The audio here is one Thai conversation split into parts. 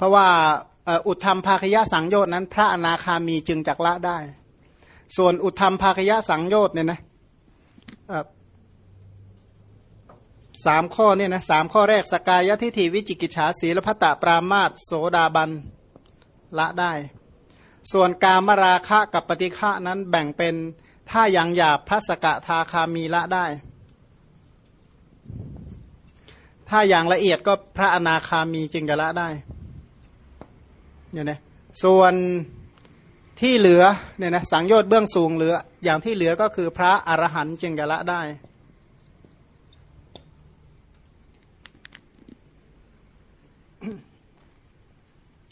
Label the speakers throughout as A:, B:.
A: เพราะว่าอุทธรรมภาคยะสังโยชน์นั้น พระอนาคามีจึงจักละได้ ส่วนอุทธรรมภาคยะสังโยชน์เนี่ยนะสามข้อเนี่ยนะสามข้อแรกสกายทิฏฐิวิจิกิจฉาศีลพัตตปรามาตโสดาบันละได้ ส่วนกามราคะกับปฏิฆะนั้นแบ่งเป็นถ้าอย่างหยาบพระสกทาคามีละได้ ถ้าอย่างละเอียดก็พระอนาคามีจึงจะละได้ เนี่ยนะส่วนที่เหลือเนี่ยนะสังโยชน์เบื้องสูงเหลือ อย่างที่เหลือก็คือพระอรหันต์จึงจะละได้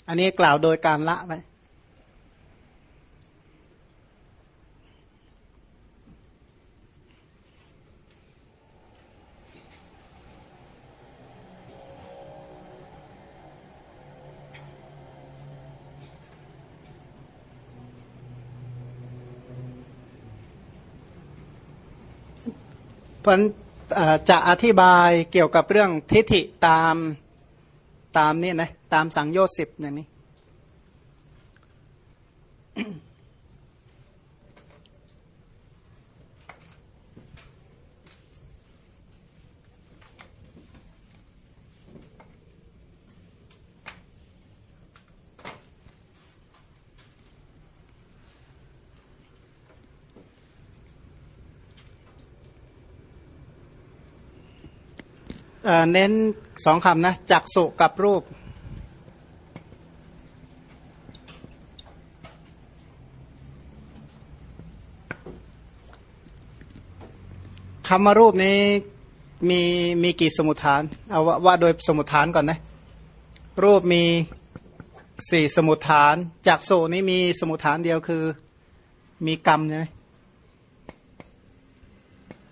A: อันนี้กล่าวโดยการละไป เพันจะอธิบายเกี่ยวกับเรื่องทิฏฐิตามตามนี่นะตามสังโยชน์สิบอย่างนี้ เน้นสองคำนะจักสุกับรูป คำว่ารูปนี้มีมีกี่สมุทฐาน เอาว่าว่าโดยสมุทฐานก่อนนะ รูปมีสี่สมุทฐานจากโซนี้มีสมุทฐานเดียวคือมีกรรมใช่ไหม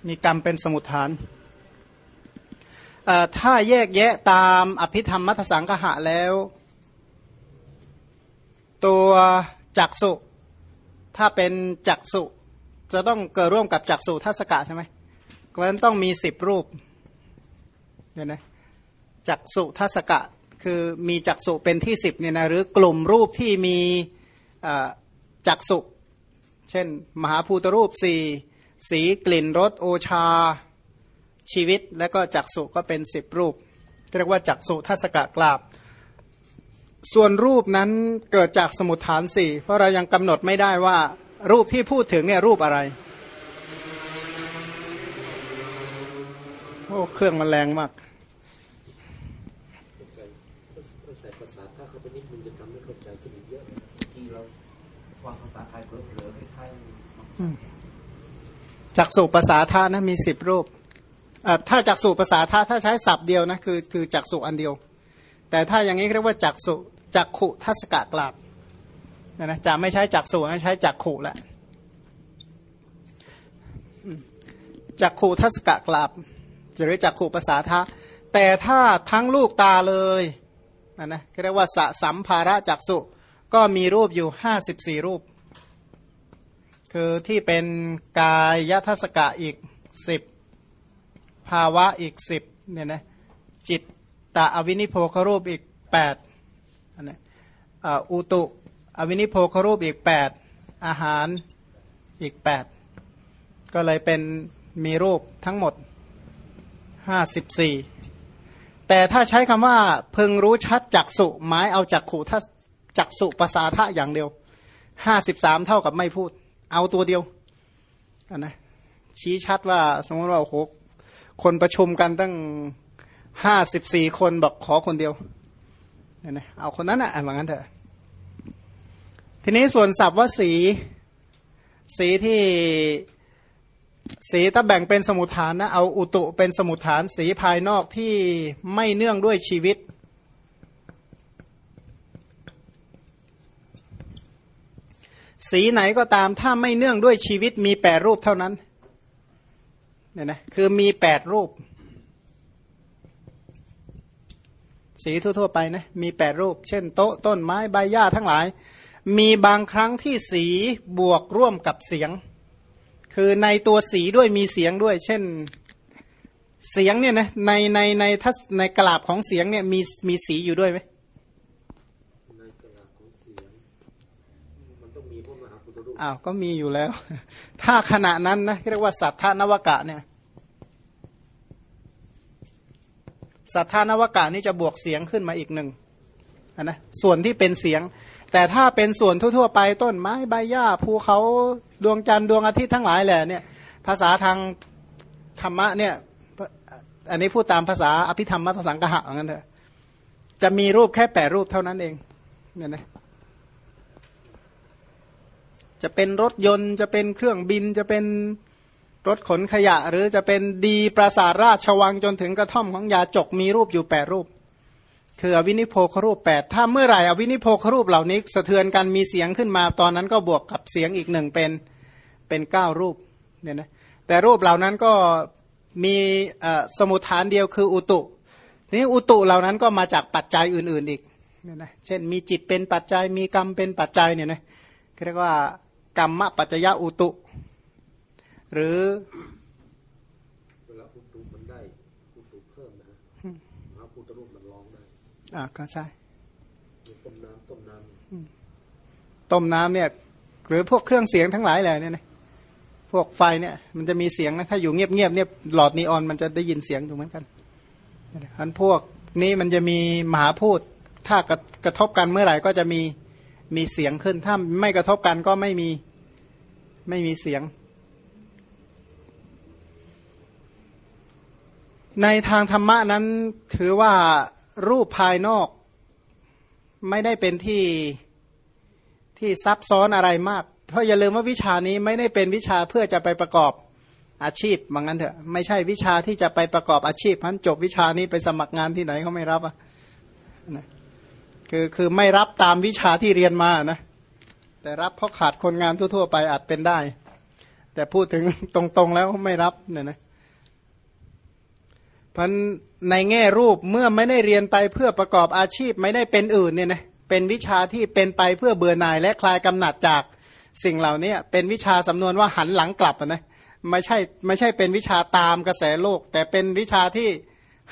A: มีกรรมเป็นสมุทฐาน ถ้าแยกแยะตามอภิธรรมมัทสังกหะแล้ว ตัวจักสุถ้าเป็นจักสุจะต้องเกิดร่วมกับจักสุทัศกะใช่ไหมเพราะฉะนั้นต้องมีสิบรูปเนี่ยนะจักสุทัศกะคือมีจักสุเป็นที่สิบเนี่ยนะหรือกลุ่มรูปที่มีจักสุเช่น มหาภูตรูปสี่สีกลิ่นรสโอชา ชีวิตและก็จักสุก็เป็นสิบรูป เรียกว่าจักสุทัศกะกราบ ส่วนรูปนั้นเกิดจากสมุทฐานสี่เพราะเรายังกำหนดไม่ได้ว่ารูปที่พูดถึงเนี่ยรูปอะไรโอ้เครื่องมันแรงมากจักสุภาษาทานะมีสิบรูป ถ้าจักสุภาษาถ้าถ้าใช้ศัพท์เดียวนะคือคือจักสุอันเดียว แต่ถ้าอย่างนี้เรียกว่าจักสุจักขุทัศกะกราบนะนะจะไม่ใช้จักสุใช้จักขุแหละจักขุทัศกะกราบจะเรียกจักขุภาษาทะแต่ถ้าทั้งลูกตาเลยนะนะเรียกว่าสะสัมภาระจักสุก็มีรูปอยู่ห้าสิบสี่รูป คือที่เป็นกายยทัศกะอีกสิบ ภาวะอีกสิบเนี่ยนะจิตตะอวินิโพครูปอีกแปดอันนี้อุตุอวินิโพครูปอีกแปดอาหารอีกแปดก็เลยเป็นมีรูปทั้งหมดห้าสิบสี่แต่ถ้าใช้คำว่าพึงรู้ชัดจักสุหมายเอาจักขู่ถ้าจักสุภาษาทะอย่างเดียวห้าสิบสามเท่ากับไม่พูด เอาตัวเดียวนนะชี้ชัดว่าสมมติว่าหก คนประชุมกันตั้งห้าสิบสี่คนบอกขอคนเดียวเนี่ยเอาคนนั้นอะอ่านว่างั้นเถอะ ทีนี้ส่วนศัพท์ว่าสี สีที่สีถ้าแบ่งเป็นสมุทฐานนะเอาอุตุเป็นสมุทฐานสีภายนอกที่ไม่เนื่องด้วยชีวิต สีไหนก็ตามถ้าไม่เนื่องด้วยชีวิตมีแปดรูปเท่านั้น เนี่ยนะคือมีแปดรูป สีทั่วๆไปนะมีแปดรูป เช่นโต๊ะต้นไม้ใบหญ้าทั้งหลาย มีบางครั้งที่สีบวกร่วมกับเสียง คือในตัวสีด้วยมีเสียงด้วย เช่นเสียงเนี่ยนะในในในทัศในกลาบของเสียงเนี่ยมีมีสีอยู่ด้วยไหม อ้าวก็มีอยู่แล้ว ถ้าขณะนั้นนะเรียกว่าสัทธานวกะเนี่ย สัทธานวกะนี่จะบวกเสียงขึ้นมาอีกหนึ่งนะส่วนที่เป็นเสียง แต่ถ้าเป็นส่วนทั่ว ๆ ไปต้นไม้ใบหญ้าภูเขาดวงจันทร์ดวงอาทิตย์ทั้งหลายแหละเนี่ย ภาษาทางธรรมะเนี่ย อันนี้พูดตามภาษาอภิธรรมมัทสังกะหะงั้นเถอะจะมีรูปแค่แปดรูปเท่านั้นเองเนี่ยนะ จะเป็นรถยนต์ จะเป็นเครื่องบินจะเป็นรถขนขยะ หรือจะเป็นดีปราสาทราชวังจนถึงกระท่อมของยาจกมีรูปอยู่แปดรูป คืออวินิโพครูปแปดถ้าเมื่อไหร่อวินิโพครูปเหล่านี้สะเทือนกันมีเสียงขึ้นมาตอนนั้นก็บวกกับเสียงอีกหนึ่งเป็นเป็นเก้ารูปเนี่ยนะแต่รูปเหล่านั้นก็มีสมุทฐานเดียวคืออุตุนี้อุตุเหล่านั้นก็มาจากปัจจัยอื่น ๆอีกเนี่ยนะเช่นมีจิตเป็นปัจจัยมีกรรมเป็นปัจจัยเนี่ยนะเรียกว่า กรรมปัจจยอุตุ หรือ
B: เวลาอุตุมันได้อุตุเพิ่มนะฮะอุตุรูปมันร้องได้
A: อ่าก็ใช่
B: ต้มน้ำต้มน้ำ
A: ต้มน้ำเนี่ย หรือพวกเครื่องเสียงทั้งหลายแหละเนี่ยนะพวกไฟเนี่ย มันจะมีเสียงนะถ้าอยู่เงียบๆเนี่ยหลอดนีออนมันจะได้ยินเสียงถูกเหมือนกันอันพวกนี้มันจะมีมหาพูดถ้ากระกระทบกันเมื่อไหร่ก็จะมี มีเสียงขึ้น ถ้าไม่กระทบกันก็ไม่มีไม่มีเสียง ในทางธรรมะนั้นถือว่ารูปภายนอกไม่ได้เป็นที่ที่ซับซ้อนอะไรมาก เพราะอย่าลืมว่าวิชานี้ไม่ได้เป็นวิชาเพื่อจะไปประกอบอาชีพบางนั้นเถอะไม่ใช่วิชาที่จะไปประกอบอาชีพพันจบวิชานี้ไปสมัครงานที่ไหนเขาไม่รับอะนะ คือคือไม่รับตามวิชาที่เรียนมานะแต่รับเพราะขาดคนงานทั่วๆไปอาจเป็นได้ แต่พูดถึงตรงๆแล้วไม่รับเนี่ยนะพันในแง่รูปเมื่อไม่ได้เรียนไปเพื่อประกอบอาชีพไม่ได้เป็นอื่นเนี่ยนะเป็นวิชาที่เป็นไปเพื่อเบื่อหน่ายและคลายกำหนัดจากสิ่งเหล่านี้เป็นวิชาสำนวนว่าหันหลังกลับนะไม่ใช่ไม่ใช่เป็นวิชาตามกระแสโลก แต่เป็นวิชาที่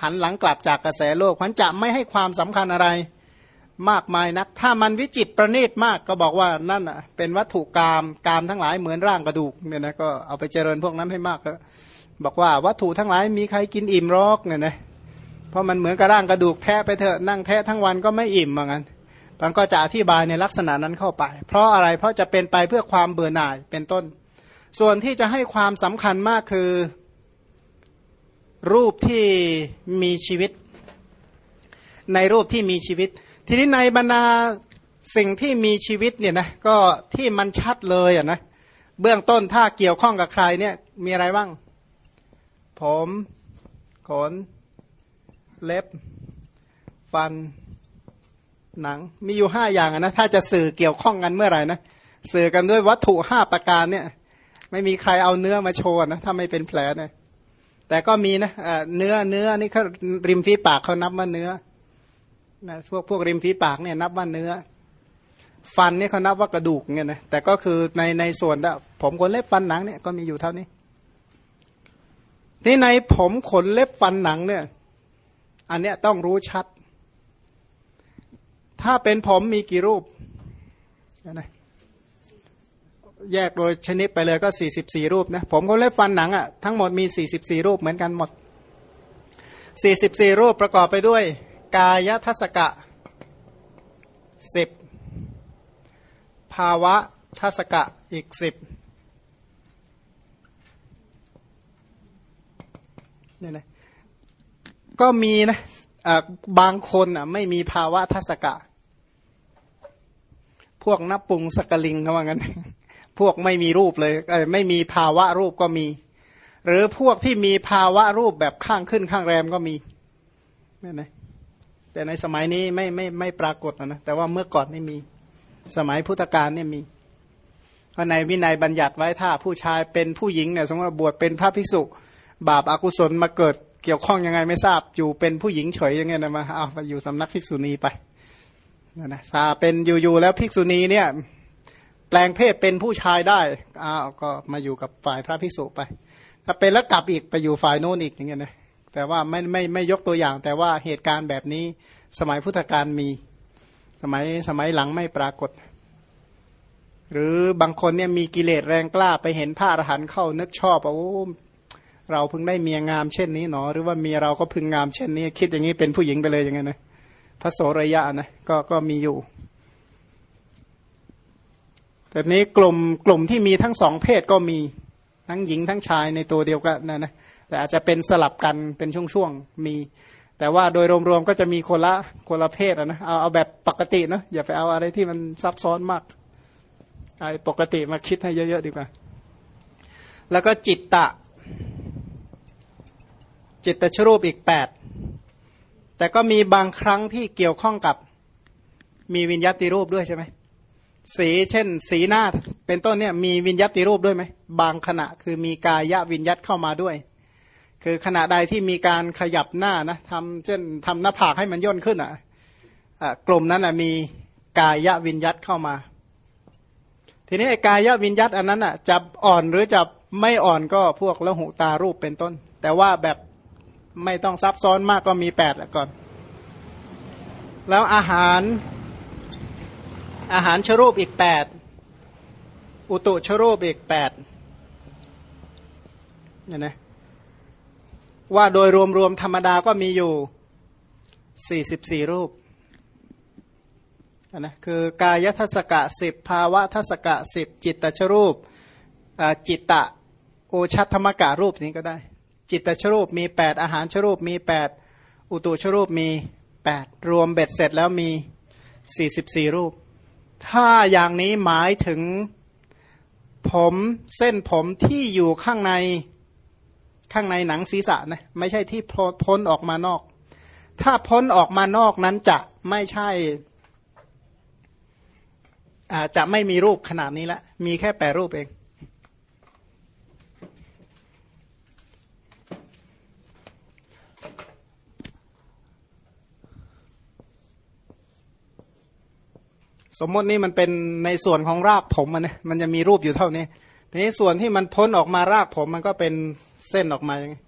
A: หันหลังกลับจากกระแสโลกพันจะไม่ให้ความสำคัญอะไร มากมายนัก ถ้ามันวิจิตประณีตมากก็บอกว่านั่นอะ เป็นวัตถุกรรมกรรมทั้งหลายเหมือนร่างกระดูกเนี่ยนะก็เอาไปเจริญพวกนั้นให้มากก็บอกว่าวัตถุทั้งหลายมีใครกินอิ่มรอกเนี่ยนะเพราะมันเหมือนกับร่างกระดูกแทะไปเถอะนั่งแทะทั้งวันก็ไม่อิ่มเหมือนกันมันก็จะอธิบายในลักษณะนั้นเข้าไป เพราะอะไรเพราะจะเป็นไปเพื่อความเบื่อหน่ายเป็นต้น ส่วนที่จะให้ความสำคัญมากคือ รูปที่มีชีวิต ในรูปที่มีชีวิต ทีนี้ในบรรดาสิ่งที่มีชีวิตเนี่ยนะก็ที่มันชัดเลยอะนะเบื้องต้นถ้าเกี่ยวข้องกับใครเนี่ยมีอะไรบ้าง ผมขน เล็บ ฟัน หนัง มีอยู่ห้าอย่างนะ ถ้าจะสื่อเกี่ยวข้องกันเมื่อไหร่นะ สื่อกันด้วยวัตถุห้าประการเนี่ย ไม่มีใครเอาเนื้อมาโชว์นะ ถ้าไม่เป็นแผลเนี่ยแต่ก็มีนะเนื้อเนื้อนี่เขาริมฝีปากเขานับว่าเนื้อ นะพวกพวกริมฝีปากเนี่ยนับว่าเนื้อ ฟันนี่เขานับว่ากระดูกเงี้ยนะแต่ก็คือในในส่วนผมขนเล็บฟันหนังเนี่ยก็มีอยู่เท่านี้ที่ในผมขนเล็บฟันหนังเนี่ย อันเนี้ยต้องรู้ชัด ถ้าเป็นผมมีกี่รูปนะแยกโดยชนิดไปเลยก็สี่สิบสี่รูปนะ ผมขนเล็บฟันหนังอะ่ะทั้งหมดมีสี่สิบสี่รูปเหมือนกันหมดสี่สิบสี่รูปประกอบไปด้วย กายทัศกะสิบภาวะทัศกะอีกสิบนี่นะก็มีนะบางคนอะไม่มีภาวะทัศกะ พวกนับปุงสกลิงเขาว่างั้น พวกไม่มีรูปเลยไม่มีภาวะรูปก็มี หรือพวกที่มีภาวะรูปแบบข้างขึ้นข้างแรมก็มีนี่นะ แต่ในสมัยนี้ไม่ไม่ไม่ปรากฏนะแต่ว่าเมื่อก่อนนี่มี สมัยพุทธกาลเนี่ยมีเพราะในวินัยบัญญัติไว้ถ้าผู้ชายเป็นผู้หญิงเนี่ยสมมติบวชเป็นพระภิกษุ บาปอากุศลมาเกิดเกี่ยวข้องยังไงไม่ทราบอยู่เป็นผู้หญิงเฉยยังไงนะมาเอาไปอยู่สำนักภิกษุณีไปนะนะซาเป็นอยู่ๆแล้วภิกษุณีเนี่ยแปลงเพศเป็นผู้ชายได้อ้าวก็มาอยู่กับฝ่ายพระภิกษุไป ถ้าเป็นแล้วกลับอีกไปอยู่ฝ่ายโน้นอีกอย่างเงี้ยนะ แต่ว่าไม่ไม่ไม่ยกตัวอย่าง แต่ว่าเหตุการณ์แบบนี้สมัยพุทธกาลมี สมัยสมัยหลังไม่ปรากฏ หรือบางคนเนี่ยมีกิเลสแรงกล้าไปเห็นพระอรหันต์เข้านึกชอบโอ้เราเพิ่งได้เมียงามเช่นนี้หนอ หรือว่าเมียเราก็พึงงามเช่นนี้ คิดอย่างนี้เป็นผู้หญิงไปเลยอย่างไงนะพระโสระยะนะก็ก็มีอยู่แบบนี้กลุ่มกลุ่มที่มีทั้งสองเพศก็มีทั้งหญิงทั้งชายในตัวเดียวกันนะนะ แต่อาจจะเป็นสลับกันเป็นช่วงๆมี แต่ว่าโดยรวมๆก็จะมีคนละคนละเพศนะเอาเอาแบบปกตินะอย่าไปเอาอะไรที่มันซับซ้อนมากไอ้ปกติมาคิดให้เยอะๆดีกว่า แล้วก็จิตตะ จิตตชรูปอีกแปดแต่ก็มีบางครั้งที่เกี่ยวข้องกับมีวิญญาติรูปด้วยใช่ไหมสีเช่น สีหน้าเป็นต้นเนี่ยมีวิญญาติรูปด้วยไหมบางขณะคือมีกายวิญญาตเข้ามาด้วย คือขณะใดที่มีการขยับหน้านะทำเช่นทำหน้าผากให้มันย่นขึ้นอะกลุ่มนั้นอะมีกายวิญญาตเข้ามา ทีนี้กายวิญญาตอันนั้นอะจะอ่อนหรือจะไม่อ่อนก็พวกละหุตารูปเป็นต้น แต่ว่าแบบไม่ต้องซับซ้อนมากก็มีแปดล้วก่อน แล้วอาหารอาหารชรูปอีกแปดอุตุชรูปอีกแปดเนี่ยนะ ว่าโดยรวมๆธรรมดาก็มีอยู่สี่สิบสี่รูปนะคือกายทัศกะสิบภาวะทัศกะสิบจิตตชรูปจิตตะโอชัตธรรมกะรูปนี้ก็ได้ จิตตชรูปมีแปดอาหารชรูปมีแปดอุตุชรูปมีแปดรวมเบ็ดเสร็จแล้วมีสี่สิบสี่รูป ถ้าอย่างนี้หมายถึงผมเส้นผมที่อยู่ข้างใน ข้างในหนังศีรษะนะไม่ใช่ที่พ้นออกมานอก ถ้าพ้นออกมานอกนั้นจะไม่ใช่จะไม่มีรูปขนาดนี้ละ มีแค่แปรรูปเอง สมมตินี่มันเป็นในส่วนของรากผมมันนะมันจะมีรูปอยู่เท่านี้ ทีนี้ส่วนที่มันพ้นออกมารากผมมันก็เป็น เส้นออกมาอย่างนี้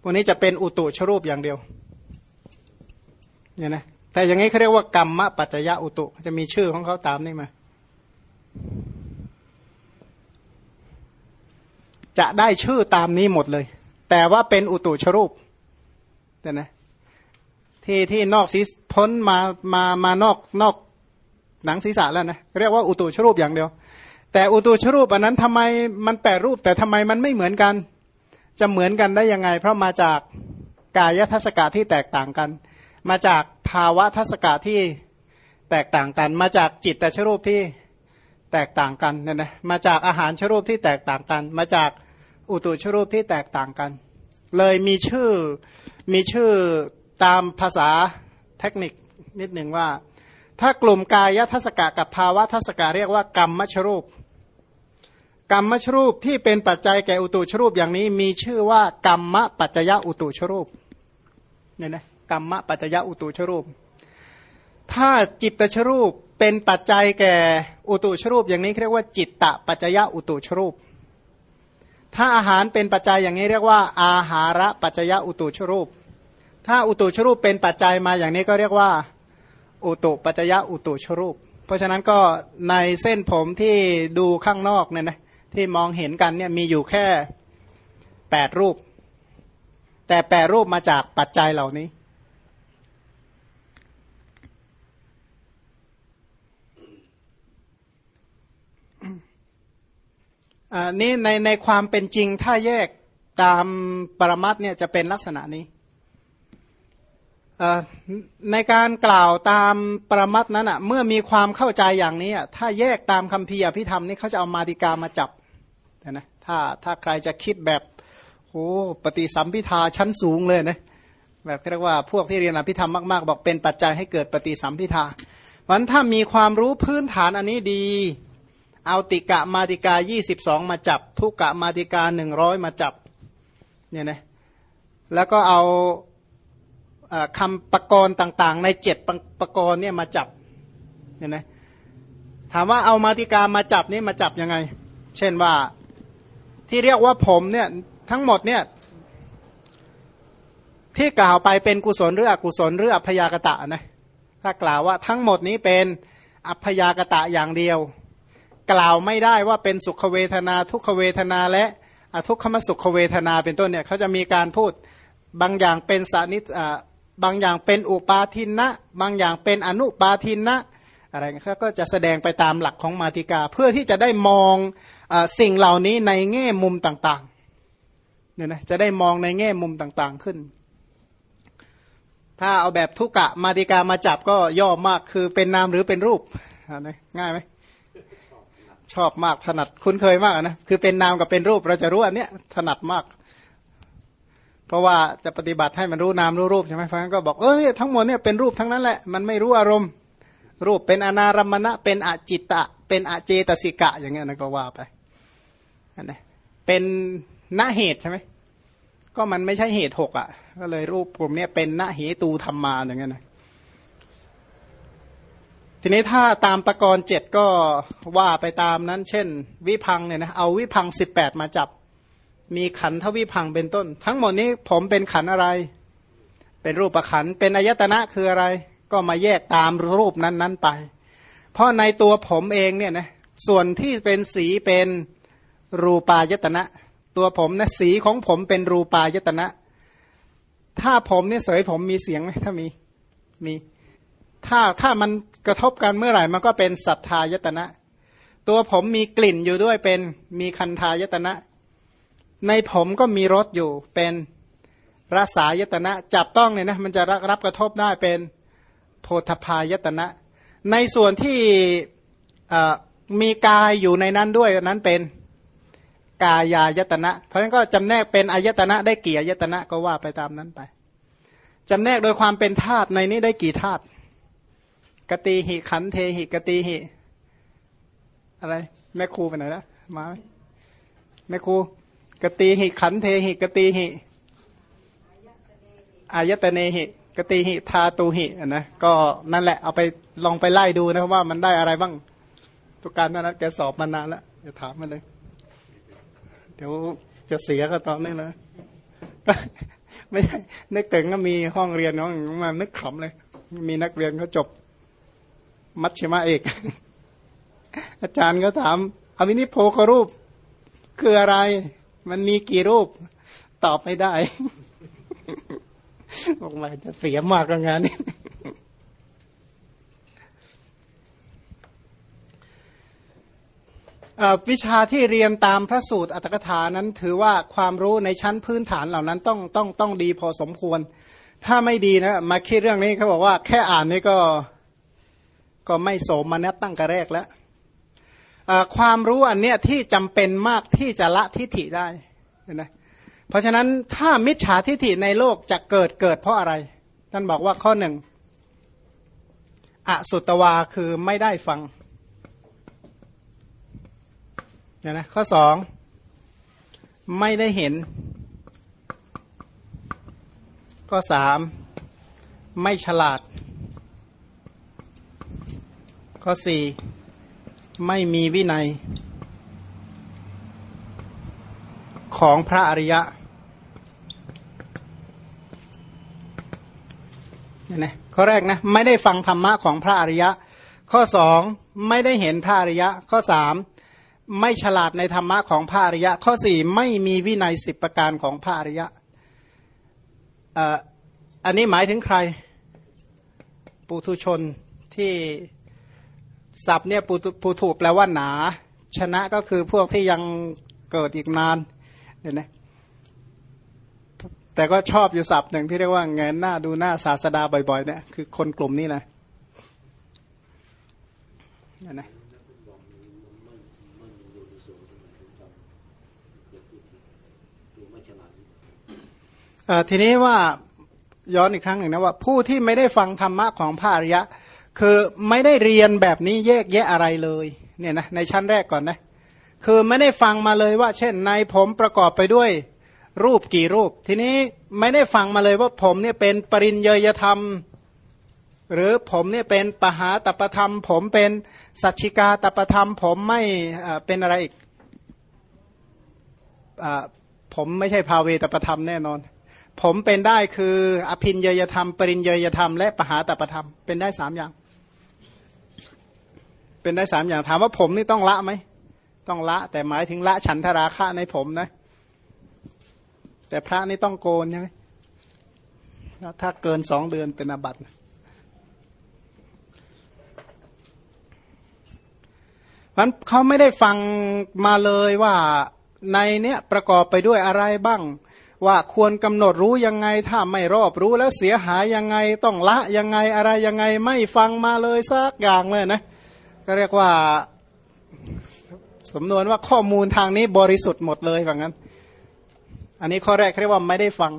A: พวกนี้จะเป็นอุตุชรูปอย่างเดียวเนี่ยนะแต่อย่างนี้เขาเรียกว่ากรรมปัจจยะอุตุ จะมีชื่อของเขาตามนี่มา จะได้ชื่อตามนี้หมดเลย แต่ว่าเป็นอุตุชรูปแต่นะที่ที่นอกซีพ้นมามามานอกนอกหนังศีรษะแล้วนะเรียกว่าอุตุชรูปอย่างเดียว แต่อุตุชรูปอันนั้นทำไมมันแปรรูปแต่ทำไมมันไม่เหมือนกัน จะเหมือนกันได้ยังไง เพราะมาจากกายทัศกะที่แตกต่างกัน มาจากภาวะทัศกะที่แตกต่างกัน มาจากจิตแต่ชรูปที่แตกต่างกันเนี่ยนะมาจากอาหารชรูปที่แตกต่างกัน มาจากอุตุชรูปที่แตกต่างกัน เลยมีชื่อมีชื่อตามภาษาเทคนิคนิดหนึ่งว่า ถ้ากลุ่มกายทัศกะกับภาวะทัศกะเรียกว่ากรรมมชรูป กรรมชรูปที่เป็นปัจจัยแก่อุตุชรูปอย่างนี้ มีชื่อว่ากรรมปัจจยะอุตุชรูปเนี่ยนะกรรมปัจจยะอุตุชรูป ถ้าจิตตชรูปเป็นปัจจัยแก่อุตุชรูปอย่างนี้เรียกว่า จิตตะปัจจยะอุตุชรูป ถ้าอาหารเป็นปัจจัยอย่างนี้เรียกว่า อาหาระปัจจยะอุตุชรูป ถ้าอุตุชรูปเป็นปัจจัยมาอย่างนี้ก็เรียกว่า อุตุปัจจยะอุตุชรูป เพราะฉะนั้นก็ในเส้นผมที่ดูข้างนอกเนี่ยนะ ที่มองเห็นกันเนี่ยมีอยู่แค่แปดรูป แต่แปดรูปมาจากปัจจัยเหล่านี้นี่ในในความเป็นจริงถ้าแยกตามปรมัตเนี่ยจะเป็นลักษณะนี้ ในการกล่าวตามประมัดนั้นอะเมื่อมีความเข้าใจอย่างนี้อะถ้าแยกตามคำพีอภิธรรมนี่เขาจะเอามาติกามาจับนะถ้าถ้าใครจะคิดแบบโอ้ปฏิสัมพิทาชั้นสูงเลยนะแบบเรียกว่าพวกที่เรียนอภิธรรมมากๆ บอกเป็นปัจจัยให้เกิดปฏิสัมพิทาวันถ้ามีความรู้พื้นฐานอันนี้ดี เอาติกะมาติกา 22 มาจับ ทุกกะมาติกา 100 มาจับเนี่ยนะแล้วก็เอา คำประกรณ์ต่างๆ ในเจ็ดประกรณ์เนี่ยมาจับเห็นไหมถามว่าเอามาติกามาจับนี่มาจับยังไง เช่นว่าที่เรียกว่าผมเนี่ยทั้งหมดเนี่ยที่กล่าวไปเป็นกุศลหรืออกุศลหรืออัพยากตะนะถ้ากล่าวว่าทั้งหมดนี้เป็นอัพยากตะอย่างเดียว กล่าวไม่ได้ว่าเป็นสุขเวทนา ทุกขเวทนาและอทุกขมสุขเวทนาเป็นต้นเนี่ยเขาจะมีการพูดบางอย่างเป็นสานิ บางอย่างเป็นอุปาทินะ บางอย่างเป็นอนุปาทินะอะไรเขาก็จะแสดงไปตามหลักของมาติกา เพื่อที่จะได้มองอสิ่งเหล่านี้ในแง่มุมต่างๆเนี่ยนะจะได้มองในแง่มุมต่างๆขึ้น ถ้าเอาแบบทุกกะมาติกามาจับก็ย่อมากคือเป็นนามหรือเป็นรูปง่ายไหมชอบมากถนัดคุ้นเคยมากนะคือเป็นนามกับเป็นรูปเราจะรู้อันเนี้ยถนัดมาก เพราะว่าจะปฏิบัติให้มันรู้นามรู้รูปใช่ไหมฟังก็บอกเออเนี่ยทั้งหมดเนี่ยเป็นรูปทั้งนั้นแหละมันไม่รู้อารมณ์ รูปเป็นอนารมณะ เป็นอจิตตะ เป็นอเจตสิกะ อย่างเงี้ยนะก็ว่าไปอันนี้เป็นณเหตุใช่ไหมก็มันไม่ใช่เหตุหกอะ ก็เลยรูปกลุ่มนี้เป็นณเหตูธรรมมาอย่างเงี้ยนะทีนี้ถ้าตามตะกรเจ็ดก็ว่าไปตามนั้น เช่น วิพังเนี่ยนะเอาวิพังสิบแปดมาจับ มีขันทวิพังเป็นต้น ทั้งหมดนี้ผมเป็นขันอะไร เป็นรูปประขันเป็นอายตนะคืออะไร ก็มาแยกตามรูปนั้นๆไป เพราะในตัวผมเองเนี่ยนะส่วนที่เป็นสีเป็นรูปายตนะ ตัวผมนะสีของผมเป็นรูปายตนะ ถ้าผมเนี่ยเสยผมมีเสียงไหมถ้ามีมีถ้าถ้ามันกระทบกันเมื่อไหร่มันก็เป็นสัทธายตนะ ตัวผมมีกลิ่นอยู่ด้วยเป็นมีคันธายตนะ ในผมก็มีรสอยู่เป็นรสายตนะ จับต้องเนี่ยนะมันจะรับรับกระทบได้เป็นโพธพายตนะ ในส่วนที่มีกายอยู่ในนั้นด้วยนั้นเป็นกายายตนะ เพราะฉะนั้นก็จำแนกเป็นอายตนะได้กี่อายตนะก็ว่าไปตามนั้นไปจำแนกโดยความเป็นธาตุในนี้ได้กี่ธาตุกตีหิขันเทหิกตีหิ อะไร แม่ครูไปไหนละมาไหมแม่ครู กตีหิขันเทหิกตีหิอายตเนหิกตีหิทาตูหินะก็นั่นแหละเอาไปลองไปไล่ดูนะว่ามันได้อะไรบ้างตุการนั้นแกสอบมานานแล้วจะถามมาเลย เดี๋ยวจะเสียก็ตอนนี้นะไม่ใช่นึกถึงก็มีห้องเรียนน้องมานึกขำเลย มีนักเรียนเขาจบ มัชฌิมาเอก อาจารย์ก็ถามอวินิโพครูปคืออะไร มันมีกี่รูป ตอบไม่ได้บอกมาจะเสียมากกับงานนี้วิชาที่เรียนตามพระสูตรอัตถกถานั้นถือว่าความรู้ในชั้นพื้นฐานเหล่านั้นต้องต้องต้องดีพอสมควร ถ้าไม่ดีนะมาคิดเรื่องนี้เขาบอกว่าแค่อ่านนี่ก็ก็ไม่โสมนัสตั้งกระแรกแล้ว ความรู้อันเนี้ยที่จำเป็นมากที่จะละทิฏฐิได้นะเพราะฉะนั้นถ้ามิจฉาทิฏฐิในโลกจะเกิดเกิดเพราะอะไร ท่านบอกว่าข้อหนึ่งอสุตวาคือไม่ได้ฟังเนี่ยนะข้อสองไม่ได้เห็น ข้อสามไม่ฉลาด ข้อสี่ ไม่มีวินัย ของพระอริยะเนี่ยนะข้อแรกนะไม่ได้ฟังธรรมะของพระอริยะ ข้อสองไม่ได้เห็นพระอริยะ ข้อสามไม่ฉลาดในธรรมะของพระอริยะ ข้อสี่ไม่มีวินัยสิบประการของพระอริยะอันนี้หมายถึงใคร ปุถุชนที่ ศัพท์เนี่ยปูถูกแปลว่าหนา ชนะก็คือพวกที่ยังเกิดอีกนานเห็นไหมแต่ก็ชอบอยู่ศัพท์หนึ่งที่เรียกว่าเงินหน้าดูหน้าศาสดาบ่อยๆเนี่ยคือคนกลุ่มนี้นะเห็นไหมทีนี้ว่าย้อนอีกครั้งหนึ่งนะว่า ผู้ที่ไม่ได้ฟังธรรมะของพระอริยะ คือไม่ได้เรียนแบบนี้แยกแยะอะไรเลยเนี่ยนะในชั้นแรกก่อนนะ คือไม่ได้ฟังมาเลยว่า เช่นในผมประกอบไปด้วยรูปกี่รูป ทีนี้ไม่ได้ฟังมาเลยว่าผมเนี่ยเป็นปริญเยยธรรม หรือผมเนี่ยเป็นปหาตปธรรม ผมเป็นสัจชิกาตปธรรม ผมไม่เป็นอะไรอีกอผมไม่ใช่ภาเวตปธรรมแน่นอน ผมเป็นได้คืออภินเยยธรรม ปริญเยยธรรม และปหาตปธรรม เป็นได้สามอย่าง เป็นได้สามอย่างถามว่าผมนี่ต้องละไหมต้องละ แต่หมายถึงละฉันทราคะในผมนะ แต่พระนี่ต้องโกนใช่ไหมถ้าเกินสองเดือนเป็นอาบัติมันเขาไม่ได้ฟังมาเลยว่าในเนี้ยประกอบไปด้วยอะไรบ้าง ว่าควรกำหนดรู้ยังไงถ้าไม่รอบรู้แล้วเสียหายยังไงต้องละยังไงอะไรยังไงไม่ฟังมาเลยสักอย่างเลยนะ ก็เรียกว่าสำนวนว่าข้อมูลทางนี้บริสุทธิ์หมดเลยแบบนั้น อันนี้ข้อแรกเรียกว่าไม่ได้ฟัง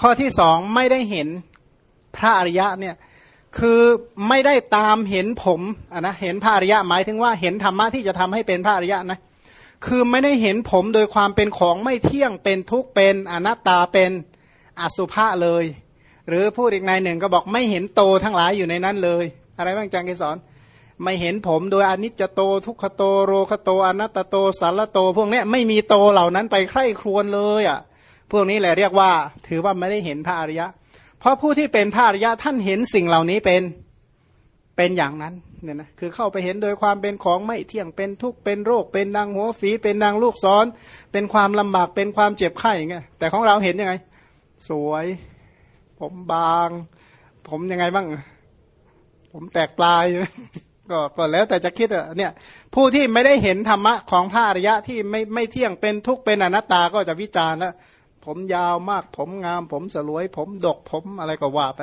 A: ข้อที่สองไม่ได้เห็นพระอริยะเนี่ยคือไม่ได้ตามเห็นผมะนะเห็นพระอริยะหมายถึงว่าเห็นธรรมะที่จะทำให้เป็นพระอริยะนะคือไม่ได้เห็นผมโดยความเป็นของไม่เที่ยงเป็นทุกข์เป็นอนัตตาเป็นอสุภะเลย หรือพูดอีกในหนึ่งก็บอกไม่เห็นโตทั้งหลายอยู่ในนั้นเลย อะไรบ้างจังเกสอน ไม่เห็นผมโดยอนิจจโตทุกขโตโรคโตอนัตตโตสารโต พวกนี้ไม่มีโตเหล่านั้นไปใคร่ครวญเลยอะพวกนี้แหละเรียกว่า ถือว่าไม่ได้เห็นพระอริยะ เพราะผู้ที่เป็นพระอริยะท่านเห็นสิ่งเหล่านี้เป็นเป็นอย่างนั้นเนี่ยนะคือเข้าไปเห็นโดยความเป็นของไม่เที่ยงเป็นทุกข์เป็นโรคเป็นนางหัวฝีเป็นนางลูกซ้อน เป็นความลำบากเป็นความเจ็บไข้อย่างเงี้ยแต่ของเราเห็นยังไง สวย ผมบาง ผมยังไงบ้าง ผมแตกปลาย ก็ก็แล้วแต่จะคิดอะเนี่ยผู้ที่ไม่ได้เห็นธรรมะของพระอริยะที่ไม่ไม่เที่ยงเป็นทุกข์เป็นอนัตตาก็จะวิจารณ์ล้วผมยาวมากผมงาม ผมสลวย ผมดกผมอะไรก็ว่าไป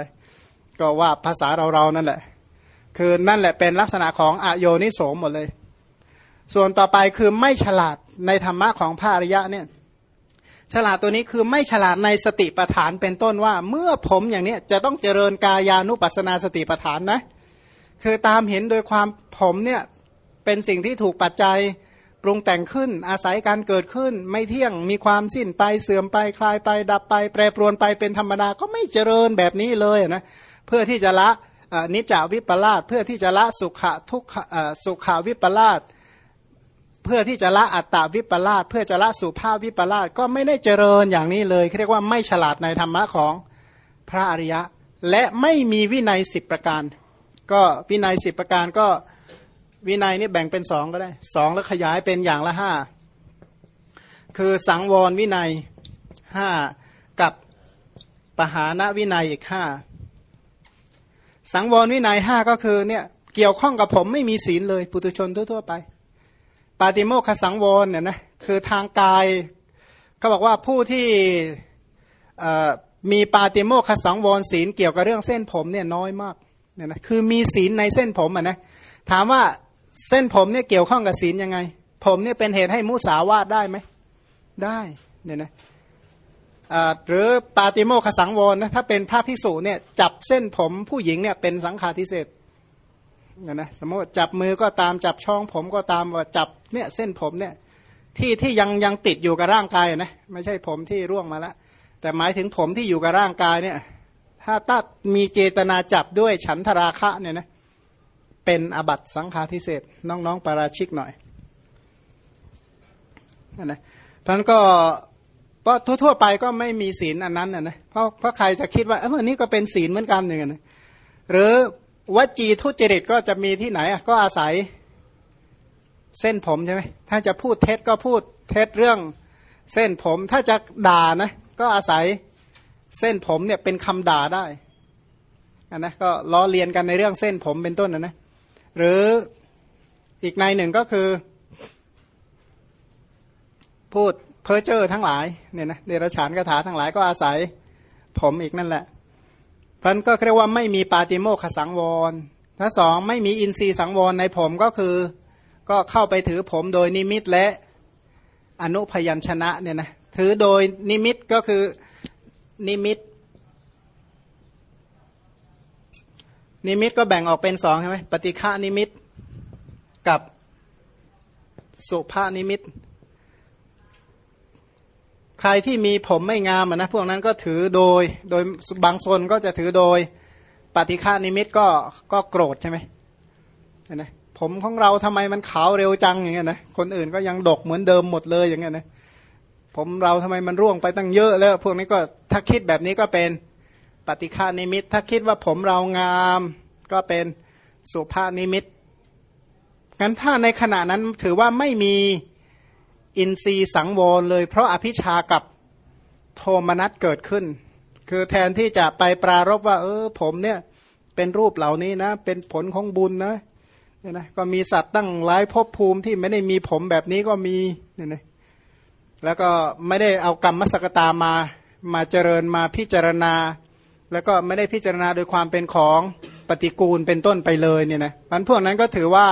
A: ก็ว่าภาษาเราเรานั่นแหละ คือนั่นแหละเป็นลักษณะของอโยนิโสมหมดเลย ส่วนต่อไปคือไม่ฉลาดในธรรมะของพระอริยะเนี่ยฉลาดตัวนี้คือไม่ฉลาดในสติปัฏฐานเป็นต้นว่า เมื่อผมอย่างนี้จะต้องเจริญกายานุปัสนาสติปัฏฐานนะ คือตามเห็นโดยความผมเนี่ยเป็นสิ่งที่ถูกปัจจัยปรุงแต่งขึ้น อาศัยการเกิดขึ้น ไม่เที่ยงมีความสิ้นไปเสื่อมไปคลายไป ดับไป แปรปรวนไปเป็นธรรมดาก็ไม่เจริญแบบนี้เลยนะเพื่อที่จะละนิจาวิปลาสเพื่อที่จะละสุขะทุกสุขาวิปลาสเพื่อที่จะละอัตตาวิปลาสเพื่อจะละสุภาพวิปลาสก็ไม่ได้เจริญอย่างนี้เลยเรียกว่าไม่ฉลาดในธรรมะของพระอริยะ และไม่มีวินัยสิบประการ ก็วินัยสิบประการก็วินัยนี่แบ่งเป็นสองก็ได้สองแล้วขยายเป็นอย่างละห้าคือสังวรวินัยห้ากับปหานวินัยอีกห้าสังวรวินัยห้าก็คือเนี่ยเกี่ยวข้องกับผมไม่มีศีลเลยปุตุชนทั่วๆไป ปาติโมคสังวรเนี่ยนะคือทางกายเขาบอกว่าผู้ที่มีปาติโมคสังวรศีลเกี่ยวกับเรื่องเส้นผมเนี่ยน้อยมาก เนี่ยนะคือมีศีลในเส้นผมอะนะถามว่าเส้นผมเนี่ยเกี่ยวข้องกับศีลยังไง ผมเนี่ยเป็นเหตุให้มุสาวาทได้ไหมได้เนี่ยนะหรือปาติโมขสังวรนะถ้าเป็นพระภิกษุเนี่ยจับเส้นผมผู้หญิงเนี่ยเป็นสังฆาทิเศษนะนะสมมติจับมือก็ตามจับช่องผมก็ตามว่าจับเนี่ยเส้นผมเนี่ยที่ที่ยังยังติดอยู่กับร่างกายนะไม่ใช่ผมที่ร่วงมาแล้วแต่หมายถึงผมที่อยู่กับร่างกายเนี่ย ถ้าตัดมีเจตนาจับด้วยฉันทราคะเนี่ยนะเป็นอบัตสังฆาทิเศษน้องๆปาราชิกหน่อยนะท่านก็เพราะทั่วๆไปก็ไม่มีศีลอันนั้นนะนะเพราะเพราะใครจะคิดว่าเออนี่ก็เป็นศีลเหมือนกันอย่างเงี้ยหรือวจีทุจริตก็จะมีที่ไหนอะก็อาศัยเส้นผมใช่ไหมถ้าจะพูดเท็จก็พูดเท็จเรื่องเส้นผม ถ้าจะด่านะก็อาศัย เส้นผมเนี่ยเป็นคำด่าได้อันนะก็ล้อเลียนกันในเรื่องเส้นผมเป็นต้นนะนะหรืออีกในหนึ่งก็คือ พูดเพอเจอร์ทั้งหลายเนี่ยนะเดรัจฉานคาถาทั้งหลายก็อาศัยผมอีกนั่นแหละพันก็เรียกว่าไม่มีปาติโมขสังวรถ้าสองไม่มีอินทรีย์สังวรในผมก็คือ ก็เข้าไปถือผมโดยนิมิตและอนุพยัญชนะเนี่ยนะถือโดยนิมิตก็คือ นิมิต นิมิตก็แบ่งออกเป็นสองใช่ไหมปฏิฆนิมิตกับสุภนิมิต ใครที่มีผมไม่งามนะพวกนั้นก็ถือโดยโดยบางโซนก็จะถือโดยปฏิฆานิมิตก็ก็โกรธใช่ไหมเห็นไหมผมของเราทำไมมันขาวเร็วจังอย่างเงี้ยนะคนอื่นก็ยังดกเหมือนเดิมหมดเลยอย่างเงี้ยนะ ผมเราทำไมมันร่วงไปตั้งเยอะแล้ว พวกนี้ก็ถ้าคิดแบบนี้ก็เป็นปฏิฆานิมิต ถ้าคิดว่าผมเรางามก็เป็นสุภานิมิตงั้นถ้าในขณะนั้นถือว่าไม่มีอินทรีย์สังวรเลย เพราะอภิชากับโทมนัสเกิดขึ้น คือแทนที่จะไปปรารบว่า เออ ผมเนี่ย เป็นรูปเหล่านี้นะ เป็นผลของบุญนะเนี่ยนะก็มีสัตว์ตั้งหลายภพภูมิที่ไม่ได้มีผมแบบนี้ก็มีเนี่ยนะ แล้วก็ไม่ได้เอากรรมมสกตามามาเจริญมาพิจารณา แล้วก็ไม่ได้พิจารณาโดยความเป็นของปฏิกูลเป็นต้นไปเลยเนี่ยนะมันพวกนั้นก็ถือว่า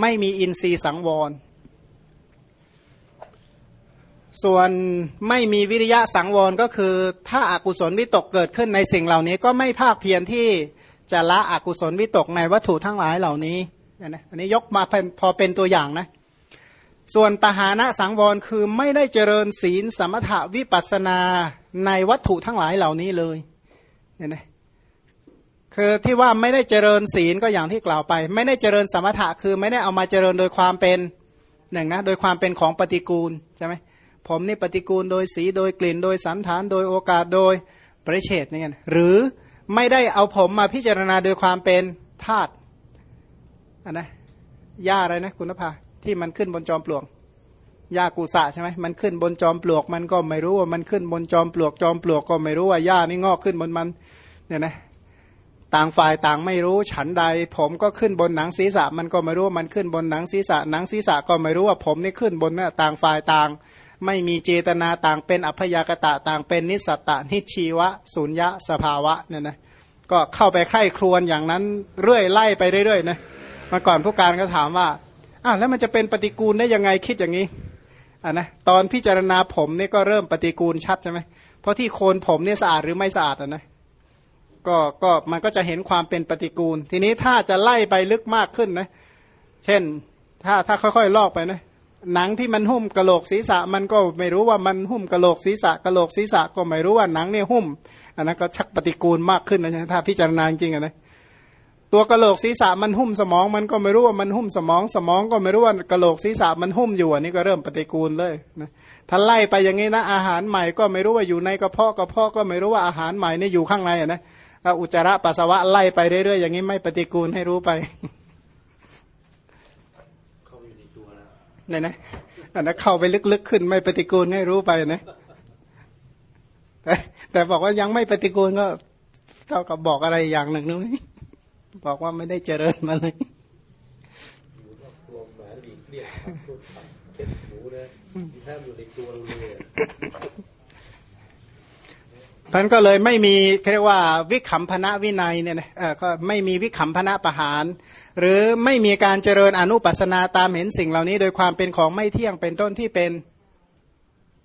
A: ไม่มีอินทรีย์สังวร ส่วนไม่มีวิริยะสังวรก็คือ ถ้าอากุศลวิตกเกิดขึ้นในสิ่งเหล่านี้ ก็ไม่ภาคเพียรที่จะละอกุศลวิตกในวัตถุทั้งหลายเหล่านี้นะอันนี้ยกมาพอเป็นตัวอย่างนะ ส่วนปหานะสังวรคือไม่ได้เจริญศีลสมถะวิปัสนาในวัตถุทั้งหลายเหล่านี้เลยเนี่ยนะคือที่ว่าไม่ได้เจริญศีลก็อย่างที่กล่าวไป ไม่ได้เจริญสมถะคือไม่ได้เอามาเจริญโดยความเป็นหนึ่งนะโดยความเป็นของปฏิกูลใช่ไหมผมนี่ปฏิกูลโดยสีโดยกลิ่น โดยสันฐานโดยโอกาสโดยประเฉดนี่ไงหรือไม่ได้เอาผมมาพิจารณาโดยความเป็นธาตุอันนะหญ้าอะไรนะคุณภา ที่มันขึ้นบนจอมปลวกหญ้ากุสะใช่ไหมมันขึ้นบนจอมปลวก มันก็ไม่รู้ว่ามันขึ้นบนจอมปลวก จอมปลวกก็ไม่รู้ว่าหญ้านี่งอกขึ้นบนมันเนี่ยนะต่างฝ่ายต่างไม่รู้ฉันใด ผมก็ขึ้นบนหนังศีรษะ มันก็ไม่รู้ว่ามันขึ้นบนหนังศีรษะ หนังศีรษะก็ไม่รู้ว่าผมนี่ขึ้นบนเนี่ยต่างฝ่ายต่าง ไม่มีเจตนาต่างเป็นอัพยากตะต่างเป็นนิสัตตนิชีวะสุญญะสภาวะเนี่ยนะก็เข้าไปใคร่ครวญอย่างนั้นเรื่อยไล่ไปเรื่อยๆนะมาก่อนผู้การก็ถามว่า อ้าวแล้วมันจะเป็นปฏิกูลได้ยังไงคิดอย่างนี้อ่านะตอนพิจารณาผมเนี่ยก็เริ่มปฏิกูลชัดใช่ไหมเพราะที่โคนผมเนี่ยสะอาดหรือไม่สะอาดอะนะก็ก็มันก็จะเห็นความเป็นปฏิกูล ทีนี้ถ้าจะไล่ไปลึกมากขึ้นนะ เช่นถ้าถ้าค่อยๆลอกไปนะหนังที่มันหุ้มกระโหลกศีรษะมันก็ไม่รู้ว่ามันหุ้มกระโหลกศีรษะกระโหลกศีรษะก็ไม่รู้ว่าหนังเนี่ยหุ้มอันนั้นก็ชักปฏิกูลมากขึ้นนะถ้าพิจารณาจริงๆนะ ตัวกระโหลกศีรษะมันหุ้มสมองมันก็ไม่รู้ว่ามันหุ้มสมองสมองก็ไม่รู้ว่ากระโหลกศีรษะมันหุ้มอยู่อันนี้ก็เริ่มปฏิกูลเลยนะถ้าไล่ไปอย่างนี้นะอาหารใหม่ก็ไม่รู้ว่าอยู่ในกระเพาะกระเพาะก็ไม่รู้ว่าอาหารใหม่นี่อยู่ข้างในอะนะอุจจาระปัสสาวะไล่ไปเรื่อยๆอย่างนี้ไม่ปฏิกูลให้รู้ไป
B: เข้าอยู่ในตัวแล้ว
A: เนี่ยนะอันนั้นเข้าไปลึกๆขึ้นไม่ปฏิกูลให้รู้ไปนะแต่แต่บอกว่ายังไม่ปฏิกูลก็เท่ากับบอกอะไรอย่างหนึ่งนึง บอกว่าไม่ได้เจริญมาเลย
B: หมูก็กลมแหมหลีกเลี่ยงพูดตัดเช็ดหมูนะที่แทบอยู่ในตัวเราเลยอะ
A: ท่านก็เลยไม่มีเรียกว่าวิขำพนะวินัยเนี่ยนะก็ไม่มีวิขำพนะประหาร หรือไม่มีการเจริญอนุปัสนาตามเห็นสิ่งเหล่านี้ โดยความเป็นของไม่เที่ยงเป็นต้นที่เป็น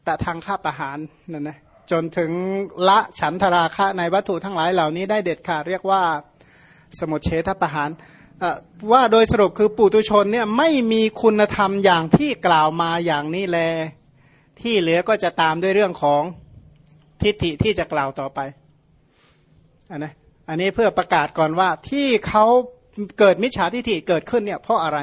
A: ตะทางข้าประหารนั่นนะจนถึงละฉันทราคะในวัตถุทั้งหลายเหล่านี้ได้เด็ดขาดเรียกว่า สมุทเฉทประหารว่าโดยสรุปคือปุตุชนเนี่ยไม่มีคุณธรรมอย่างที่กล่าวมาอย่างนี้แล ที่เหลือก็จะตามด้วยเรื่องของทิฏฐิที่จะกล่าวต่อไปอันนะอันนี้เพื่อประกาศก่อนว่าที่เขาเกิดมิจฉาทิฏฐิเกิดขึ้นเนี่ยเพราะอะไร